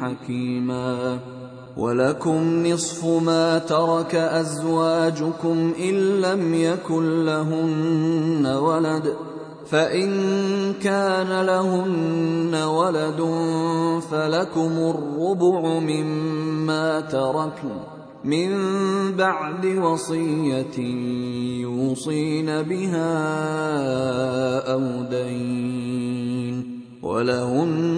حكيما ولكم نصف ما ترك أزواجكم إن لم يكن لهن ولد فإن كان لهن ولد فلكم الربع مما تركن من بعد وصية يوصين بها أو دين ولهن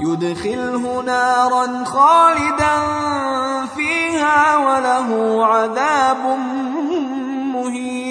يدخله نارا خالدا فيها وله عذاب مهين.